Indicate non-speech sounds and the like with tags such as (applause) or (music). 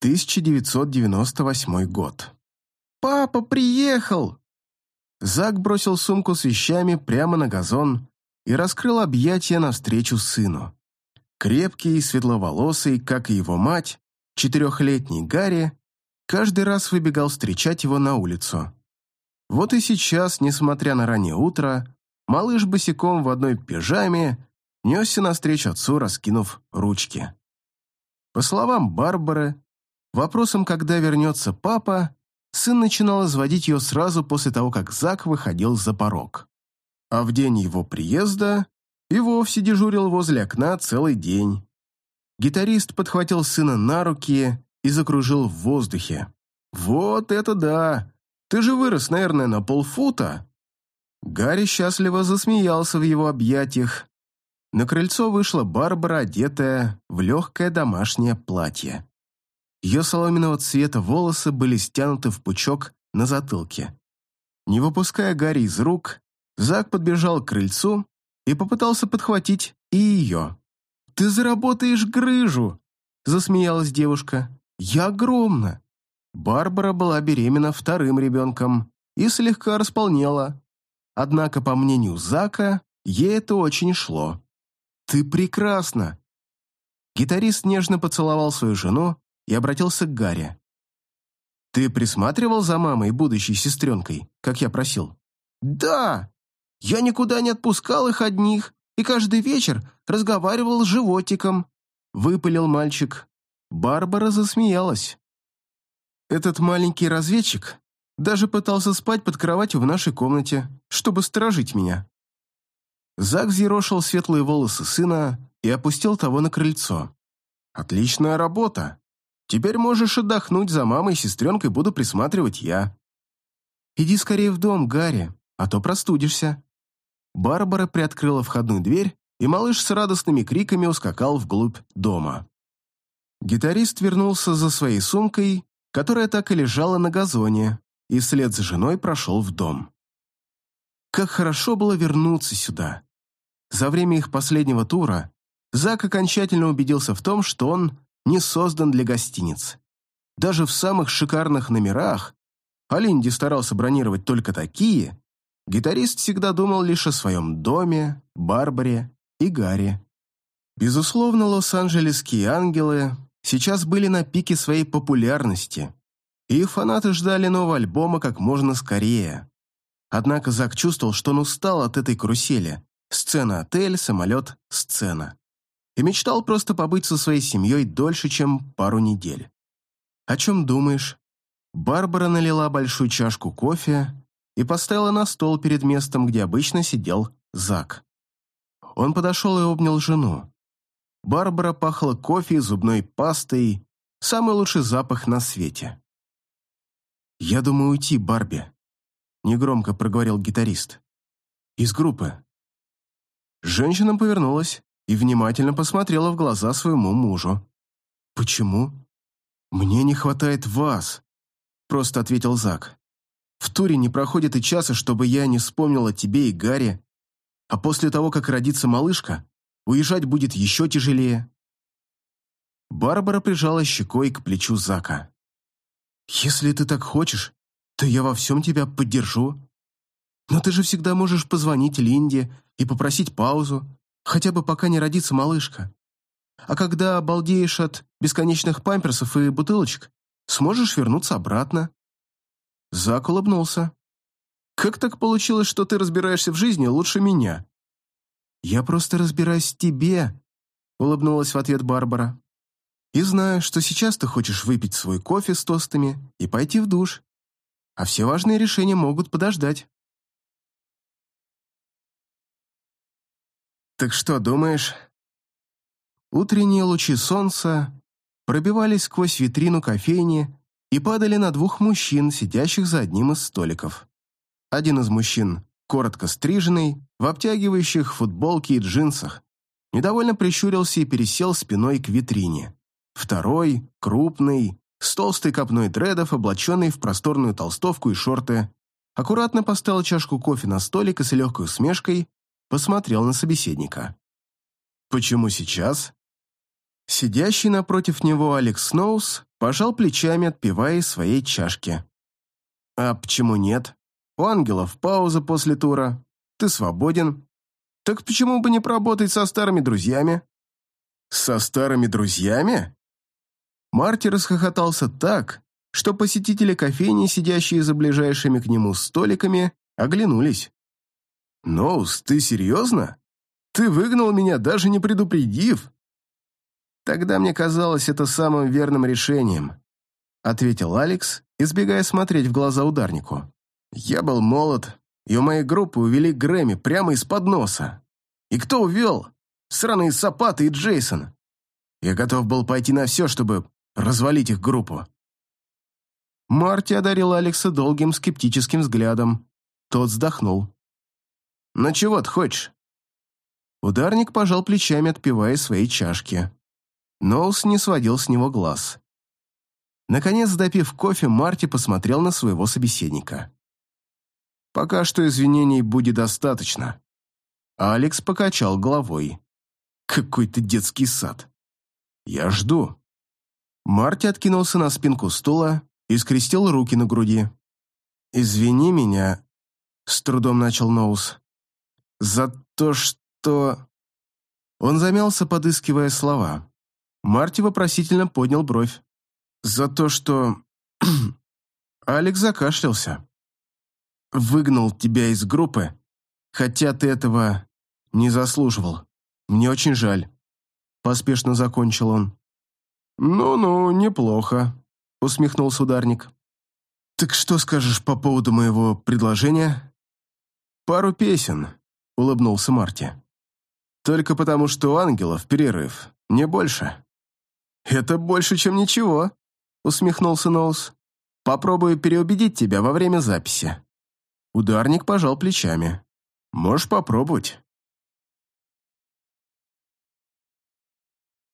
1998 год. «Папа приехал!» Зак бросил сумку с вещами прямо на газон и раскрыл объятия навстречу сыну. Крепкий, светловолосый, как и его мать, четырехлетний Гарри, каждый раз выбегал встречать его на улицу. Вот и сейчас, несмотря на раннее утро, малыш босиком в одной пижаме несся навстречу отцу, раскинув ручки. По словам Барбары, вопросом, когда вернется папа, сын начинал изводить ее сразу после того, как Зак выходил за порог. А в день его приезда и вовсе дежурил возле окна целый день. Гитарист подхватил сына на руки и закружил в воздухе. «Вот это да! Ты же вырос, наверное, на полфута!» Гарри счастливо засмеялся в его объятиях. На крыльцо вышла Барбара, одетая в легкое домашнее платье. Ее соломенного цвета волосы были стянуты в пучок на затылке. Не выпуская Гарри из рук, Зак подбежал к крыльцу и попытался подхватить и ее. «Ты заработаешь грыжу!» – засмеялась девушка. «Я огромна!» Барбара была беременна вторым ребенком и слегка располнела. Однако, по мнению Зака, ей это очень шло. «Ты прекрасна!» Гитарист нежно поцеловал свою жену и обратился к Гарри. «Ты присматривал за мамой и будущей сестренкой, как я просил?» «Да! Я никуда не отпускал их одних и каждый вечер разговаривал с животиком», — выпалил мальчик. Барбара засмеялась. «Этот маленький разведчик даже пытался спать под кроватью в нашей комнате, чтобы сторожить меня». Зак взъерошил светлые волосы сына и опустил того на крыльцо. «Отличная работа. Теперь можешь отдохнуть, за мамой и сестренкой буду присматривать я». «Иди скорее в дом, Гарри, а то простудишься». Барбара приоткрыла входную дверь, и малыш с радостными криками ускакал вглубь дома. Гитарист вернулся за своей сумкой, которая так и лежала на газоне, и вслед за женой прошел в дом. Как хорошо было вернуться сюда. За время их последнего тура Зак окончательно убедился в том, что он не создан для гостиниц. Даже в самых шикарных номерах, а Линди старался бронировать только такие, гитарист всегда думал лишь о своем доме, Барбаре и Гарри. Безусловно, лос-анджелесские ангелы сейчас были на пике своей популярности, и их фанаты ждали нового альбома как можно скорее. Однако Зак чувствовал, что он устал от этой карусели, Сцена-отель, самолет, сцена. И мечтал просто побыть со своей семьей дольше, чем пару недель. «О чем думаешь?» Барбара налила большую чашку кофе и поставила на стол перед местом, где обычно сидел Зак. Он подошел и обнял жену. Барбара пахла кофе и зубной пастой, самый лучший запах на свете. «Я думаю уйти, Барби», — негромко проговорил гитарист. «Из группы. Женщина повернулась и внимательно посмотрела в глаза своему мужу. «Почему?» «Мне не хватает вас», — просто ответил Зак. «В туре не проходит и часа, чтобы я не вспомнил о тебе и Гарри, а после того, как родится малышка, уезжать будет еще тяжелее». Барбара прижала щекой к плечу Зака. «Если ты так хочешь, то я во всем тебя поддержу. Но ты же всегда можешь позвонить Линде и попросить паузу, хотя бы пока не родится малышка. А когда обалдеешь от бесконечных памперсов и бутылочек, сможешь вернуться обратно». Зак улыбнулся. «Как так получилось, что ты разбираешься в жизни лучше меня?» «Я просто разбираюсь в тебе», — улыбнулась в ответ Барбара. «И знаю, что сейчас ты хочешь выпить свой кофе с тостами и пойти в душ, а все важные решения могут подождать». «Так что думаешь?» Утренние лучи солнца пробивались сквозь витрину кофейни и падали на двух мужчин, сидящих за одним из столиков. Один из мужчин, коротко стриженный, в обтягивающих футболке и джинсах, недовольно прищурился и пересел спиной к витрине. Второй, крупный, с толстой копной дредов, облаченный в просторную толстовку и шорты, аккуратно поставил чашку кофе на столик и с легкой усмешкой посмотрел на собеседника. «Почему сейчас?» Сидящий напротив него Алекс Сноус пожал плечами, отпивая из своей чашки. «А почему нет? У ангелов пауза после тура. Ты свободен. Так почему бы не поработать со старыми друзьями?» «Со старыми друзьями?» Марти расхохотался так, что посетители кофейни, сидящие за ближайшими к нему столиками, оглянулись. «Ноус, ты серьезно? Ты выгнал меня, даже не предупредив?» «Тогда мне казалось это самым верным решением», ответил Алекс, избегая смотреть в глаза ударнику. «Я был молод, и у моей группы увели Грэмми прямо из-под носа. И кто увел? Сраные Сапаты и Джейсон. Я готов был пойти на все, чтобы развалить их группу». Марти одарил Алекса долгим скептическим взглядом. Тот вздохнул. «Ну чего ты хочешь?» Ударник пожал плечами, отпивая свои чашки. Ноус не сводил с него глаз. Наконец, допив кофе, Марти посмотрел на своего собеседника. «Пока что извинений будет достаточно». Алекс покачал головой. «Какой-то детский сад. Я жду». Марти откинулся на спинку стула и скрестил руки на груди. «Извини меня», — с трудом начал Ноус, — «за то, что...» Он замялся, подыскивая слова. Марти вопросительно поднял бровь. «За то, что...» (clears throat) Алекс закашлялся. «Выгнал тебя из группы, хотя ты этого не заслуживал. Мне очень жаль». Поспешно закончил он. «Ну-ну, неплохо», — усмехнулся ударник. «Так что скажешь по поводу моего предложения?» «Пару песен», — улыбнулся Марти. «Только потому, что у ангелов перерыв, не больше». «Это больше, чем ничего», — усмехнулся Ноус. «Попробую переубедить тебя во время записи». Ударник пожал плечами. «Можешь попробовать.